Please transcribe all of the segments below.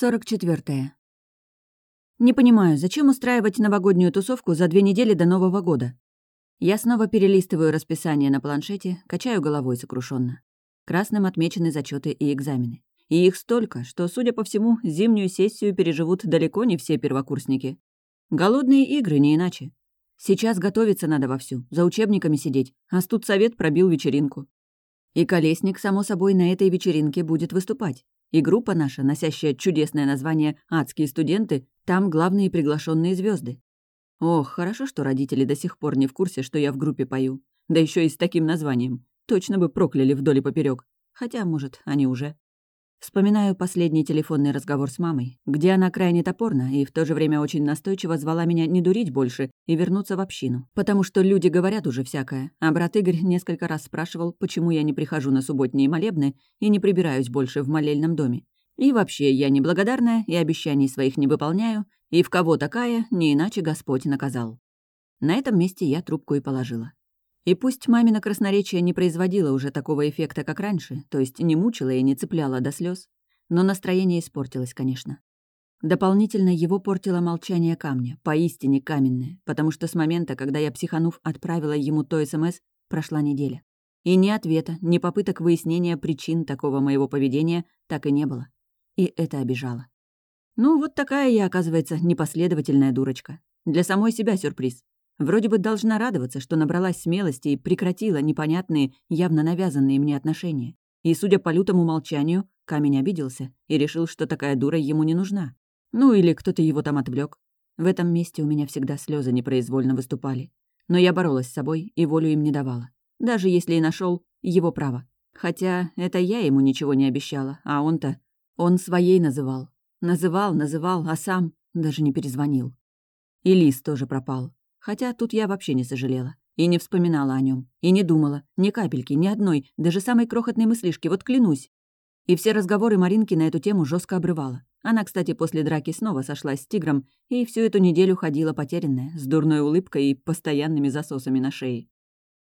44. Не понимаю, зачем устраивать новогоднюю тусовку за две недели до Нового года? Я снова перелистываю расписание на планшете, качаю головой сокрушенно. Красным отмечены зачеты и экзамены. И их столько, что, судя по всему, зимнюю сессию переживут далеко не все первокурсники. Голодные игры, не иначе. Сейчас готовиться надо вовсю, за учебниками сидеть, а студсовет пробил вечеринку. И Колесник, само собой, на этой вечеринке будет выступать. И группа наша, носящая чудесное название «Адские студенты», там главные приглашенные звезды. Ох, хорошо, что родители до сих пор не в курсе, что я в группе пою. Да еще и с таким названием. Точно бы прокляли вдоль и поперек. Хотя, может, они уже. Вспоминаю последний телефонный разговор с мамой, где она крайне топорно и в то же время очень настойчиво звала меня не дурить больше и вернуться в общину. Потому что люди говорят уже всякое, а брат Игорь несколько раз спрашивал, почему я не прихожу на субботние молебны и не прибираюсь больше в молельном доме. И вообще, я неблагодарная и обещаний своих не выполняю, и в кого такая, не иначе Господь наказал. На этом месте я трубку и положила. И пусть мамино красноречие не производило уже такого эффекта, как раньше, то есть не мучило и не цепляло до слез, но настроение испортилось, конечно. Дополнительно его портило молчание камня, поистине каменное, потому что с момента, когда я, психанув, отправила ему то СМС, прошла неделя. И ни ответа, ни попыток выяснения причин такого моего поведения так и не было. И это обижало. Ну, вот такая я, оказывается, непоследовательная дурочка. Для самой себя сюрприз. Вроде бы должна радоваться, что набралась смелости и прекратила непонятные, явно навязанные мне отношения. И, судя по лютому молчанию, камень обиделся и решил, что такая дура ему не нужна. Ну или кто-то его там отвлек. В этом месте у меня всегда слезы непроизвольно выступали. Но я боролась с собой и волю им не давала. Даже если и нашел его право. Хотя это я ему ничего не обещала, а он-то... Он своей называл. Называл, называл, а сам даже не перезвонил. И Лис тоже пропал. Хотя тут я вообще не сожалела. И не вспоминала о нем, И не думала. Ни капельки, ни одной, даже самой крохотной мыслишки, вот клянусь. И все разговоры Маринки на эту тему жестко обрывала. Она, кстати, после драки снова сошлась с тигром и всю эту неделю ходила потерянная, с дурной улыбкой и постоянными засосами на шее.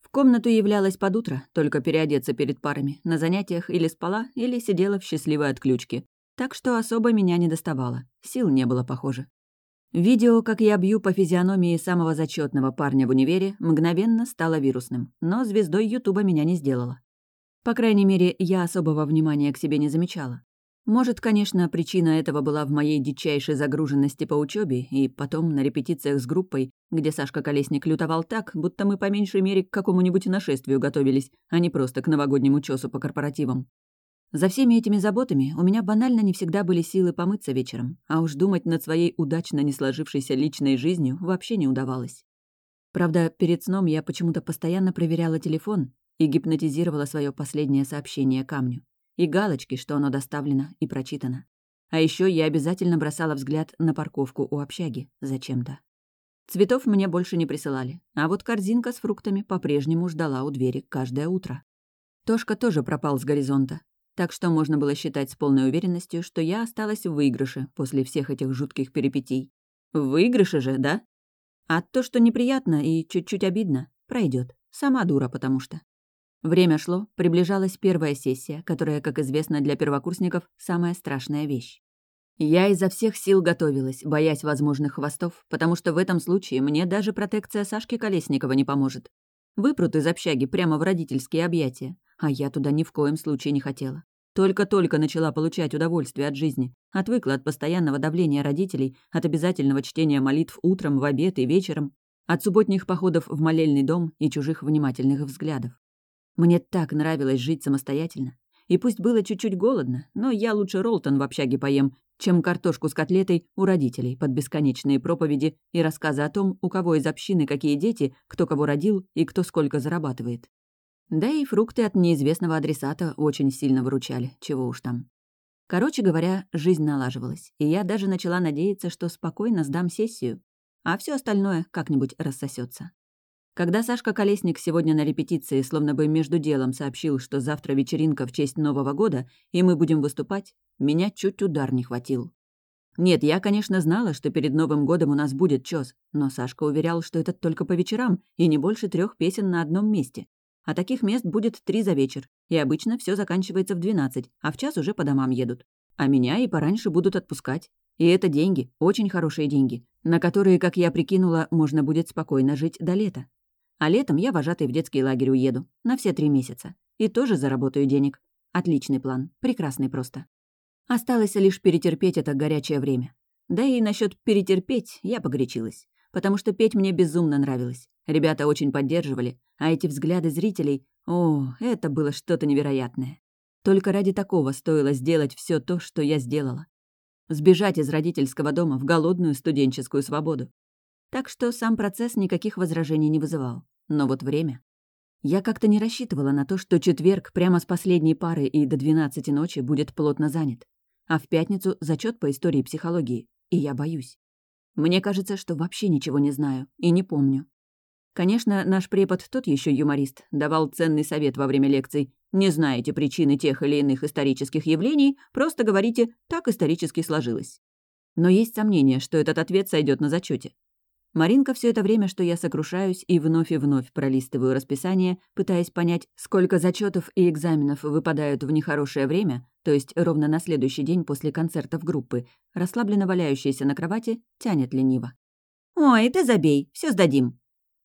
В комнату являлась под утро, только переодеться перед парами, на занятиях или спала, или сидела в счастливой отключке. Так что особо меня не доставала, сил не было, похоже. Видео, как я бью по физиономии самого зачетного парня в универе, мгновенно стало вирусным, но звездой Ютуба меня не сделало. По крайней мере, я особого внимания к себе не замечала. Может, конечно, причина этого была в моей дичайшей загруженности по учебе и потом на репетициях с группой, где Сашка Колесник лютовал так, будто мы по меньшей мере к какому-нибудь нашествию готовились, а не просто к новогоднему чесу по корпоративам. За всеми этими заботами у меня банально не всегда были силы помыться вечером, а уж думать над своей удачно не сложившейся личной жизнью вообще не удавалось. Правда, перед сном я почему-то постоянно проверяла телефон и гипнотизировала свое последнее сообщение камню. И галочки, что оно доставлено и прочитано. А еще я обязательно бросала взгляд на парковку у общаги зачем-то. Цветов мне больше не присылали, а вот корзинка с фруктами по-прежнему ждала у двери каждое утро. Тошка тоже пропал с горизонта, так что можно было считать с полной уверенностью, что я осталась в выигрыше после всех этих жутких перипетий. В выигрыше же, да? А то, что неприятно и чуть-чуть обидно, пройдет. Сама дура, потому что. Время шло, приближалась первая сессия, которая, как известно для первокурсников, самая страшная вещь. Я изо всех сил готовилась, боясь возможных хвостов, потому что в этом случае мне даже протекция Сашки Колесникова не поможет. Выпрут из общаги прямо в родительские объятия, а я туда ни в коем случае не хотела. Только-только начала получать удовольствие от жизни, отвыкла от постоянного давления родителей, от обязательного чтения молитв утром, в обед и вечером, от субботних походов в молельный дом и чужих внимательных взглядов. Мне так нравилось жить самостоятельно. И пусть было чуть-чуть голодно, но я лучше Ролтон в общаге поем, чем картошку с котлетой у родителей под бесконечные проповеди и рассказы о том, у кого из общины какие дети, кто кого родил и кто сколько зарабатывает. Да и фрукты от неизвестного адресата очень сильно выручали, чего уж там. Короче говоря, жизнь налаживалась, и я даже начала надеяться, что спокойно сдам сессию, а все остальное как-нибудь рассосется. Когда Сашка Колесник сегодня на репетиции словно бы между делом сообщил, что завтра вечеринка в честь Нового года, и мы будем выступать, меня чуть удар не хватил. Нет, я, конечно, знала, что перед Новым годом у нас будет чёс, но Сашка уверял, что это только по вечерам и не больше трех песен на одном месте. А таких мест будет три за вечер, и обычно все заканчивается в двенадцать, а в час уже по домам едут. А меня и пораньше будут отпускать. И это деньги, очень хорошие деньги, на которые, как я прикинула, можно будет спокойно жить до лета. А летом я вожатой в детский лагерь уеду. На все три месяца. И тоже заработаю денег. Отличный план. Прекрасный просто. Осталось лишь перетерпеть это горячее время. Да и насчет перетерпеть я погорячилась. Потому что петь мне безумно нравилось. Ребята очень поддерживали, а эти взгляды зрителей... О, это было что-то невероятное. Только ради такого стоило сделать все то, что я сделала. Сбежать из родительского дома в голодную студенческую свободу. Так что сам процесс никаких возражений не вызывал. Но вот время... Я как-то не рассчитывала на то, что четверг прямо с последней пары и до 12 ночи будет плотно занят. А в пятницу зачет по истории психологии. И я боюсь. Мне кажется, что вообще ничего не знаю и не помню. Конечно, наш препод тот еще юморист, давал ценный совет во время лекций. Не знаете причины тех или иных исторических явлений, просто говорите «так исторически сложилось». Но есть сомнение, что этот ответ сойдет на зачете. Маринка все это время, что я сокрушаюсь и вновь и вновь пролистываю расписание, пытаясь понять, сколько зачетов и экзаменов выпадают в нехорошее время, то есть ровно на следующий день после концертов группы, расслабленно валяющаяся на кровати, тянет лениво. «Ой, ты забей, все сдадим»,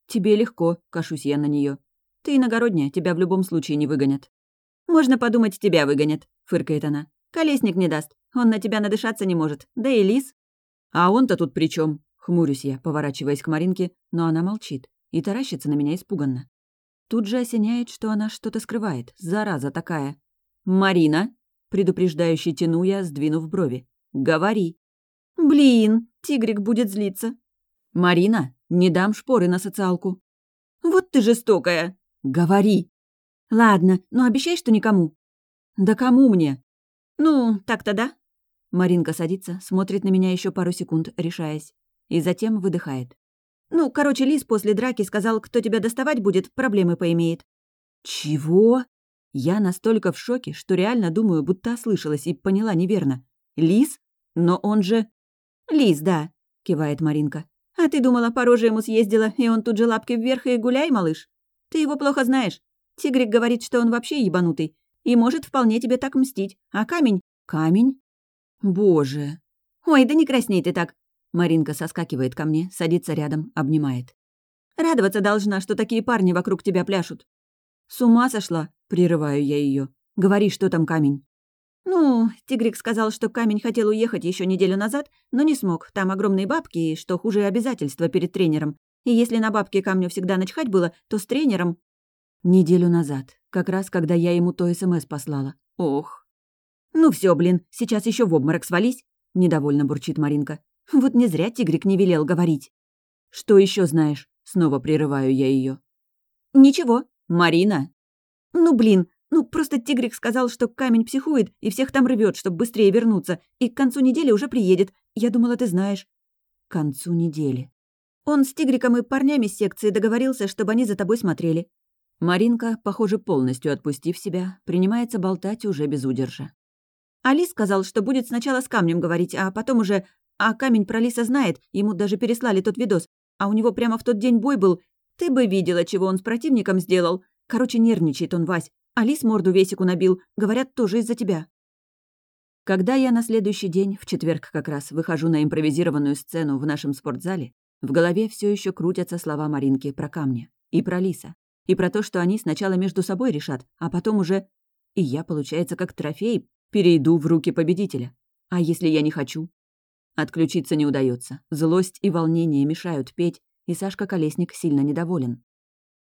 «Тебе легко», — кашусь я на нее. «Ты иногородняя, тебя в любом случае не выгонят». «Можно подумать, тебя выгонят», — фыркает она. «Колесник не даст. Он на тебя надышаться не может. Да и лис». «А он-то тут при чем? Хмурюсь я, поворачиваясь к Маринке, но она молчит и таращится на меня испуганно. Тут же осеняет, что она что-то скрывает. Зараза такая. «Марина!» — предупреждающе тяну я, сдвинув брови. «Говори!» «Блин, тигрик будет злиться!» «Марина, не дам шпоры на социалку». «Вот ты жестокая!» «Говори!» «Ладно, но обещай, что никому». «Да кому мне?» «Ну, так-то да». Маринка садится, смотрит на меня еще пару секунд, решаясь. И затем выдыхает. «Ну, короче, Лис после драки сказал, кто тебя доставать будет, проблемы поимеет». «Чего?» Я настолько в шоке, что реально думаю, будто ослышалась и поняла неверно. «Лис? Но он же...» «Лис, да», — кивает Маринка. А ты думала, по роже ему съездила, и он тут же лапки вверх и гуляй, малыш? Ты его плохо знаешь. Тигрик говорит, что он вообще ебанутый. И может вполне тебе так мстить. А камень? Камень? Боже. Ой, да не красней ты так. Маринка соскакивает ко мне, садится рядом, обнимает. Радоваться должна, что такие парни вокруг тебя пляшут. С ума сошла, прерываю я ее. Говори, что там камень. «Ну, Тигрик сказал, что камень хотел уехать еще неделю назад, но не смог. Там огромные бабки, и что хуже обязательства перед тренером. И если на бабки камню всегда начхать было, то с тренером...» «Неделю назад, как раз когда я ему то СМС послала. Ох!» «Ну все, блин, сейчас еще в обморок свались!» — недовольно бурчит Маринка. «Вот не зря Тигрик не велел говорить». «Что еще знаешь?» — снова прерываю я ее. «Ничего. Марина!» «Ну, блин, ну, просто Тигрик сказал, что камень психует и всех там рвет, чтобы быстрее вернуться, и к концу недели уже приедет. Я думала, ты знаешь. К концу недели. Он с Тигриком и парнями секции договорился, чтобы они за тобой смотрели. Маринка, похоже, полностью отпустив себя, принимается болтать уже без удержа. Али сказал, что будет сначала с камнем говорить, а потом уже... А камень про Лиса знает, ему даже переслали тот видос. А у него прямо в тот день бой был. Ты бы видела, чего он с противником сделал. Короче, нервничает он, Вась. Алис морду Весику набил. Говорят, тоже из-за тебя». Когда я на следующий день, в четверг как раз, выхожу на импровизированную сцену в нашем спортзале, в голове все еще крутятся слова Маринки про камни. И про Лиса. И про то, что они сначала между собой решат, а потом уже... И я, получается, как трофей, перейду в руки победителя. А если я не хочу? Отключиться не удается. Злость и волнение мешают петь, и Сашка Колесник сильно недоволен.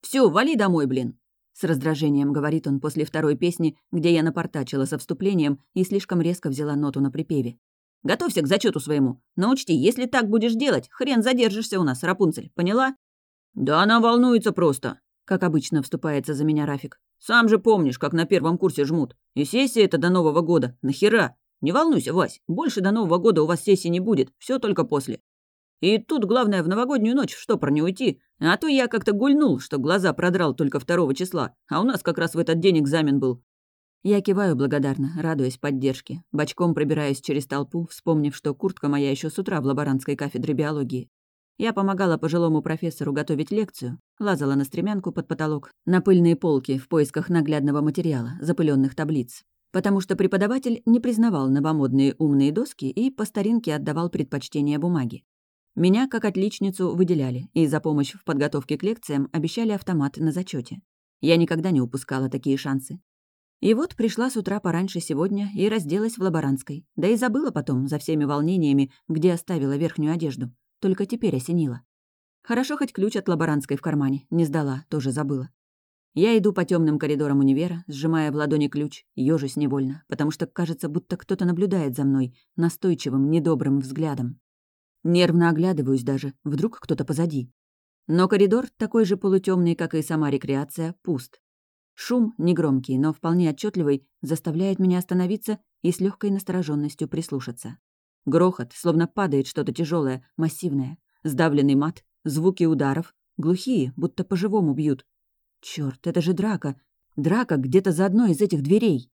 Все, вали домой, блин!» С раздражением говорит он после второй песни, где я напортачила со вступлением и слишком резко взяла ноту на припеве. «Готовься к зачету своему. Но учти, если так будешь делать, хрен задержишься у нас, Рапунцель, поняла?» «Да она волнуется просто», — как обычно вступается за меня Рафик. «Сам же помнишь, как на первом курсе жмут. И сессия это до Нового года. Нахера? Не волнуйся, Вась, больше до Нового года у вас сессии не будет, все только после. И тут главное в новогоднюю ночь в штопор не уйти. А то я как-то гульнул, что глаза продрал только второго числа, а у нас как раз в этот день экзамен был. Я киваю благодарно, радуясь поддержке. Бочком пробираюсь через толпу, вспомнив, что куртка моя еще с утра в лаборантской кафедре биологии. Я помогала пожилому профессору готовить лекцию, лазала на стремянку под потолок, на пыльные полки в поисках наглядного материала, запыленных таблиц. Потому что преподаватель не признавал новомодные умные доски и по старинке отдавал предпочтение бумаге. Меня, как отличницу, выделяли, и за помощь в подготовке к лекциям обещали автомат на зачете. Я никогда не упускала такие шансы. И вот пришла с утра пораньше сегодня и разделась в лаборантской. Да и забыла потом, за всеми волнениями, где оставила верхнюю одежду. Только теперь осенила. Хорошо хоть ключ от лаборантской в кармане. Не сдала, тоже забыла. Я иду по темным коридорам универа, сжимая в ладони ключ, ёжусь невольно, потому что кажется, будто кто-то наблюдает за мной, настойчивым, недобрым взглядом. Нервно оглядываюсь даже, вдруг кто-то позади. Но коридор, такой же полутемный, как и сама рекреация, пуст. Шум, негромкий, но вполне отчетливый, заставляет меня остановиться и с легкой настороженностью прислушаться. Грохот, словно падает что-то тяжелое, массивное. Сдавленный мат, звуки ударов, глухие, будто по-живому бьют, Черт, это же драка. Драка где-то за одной из этих дверей.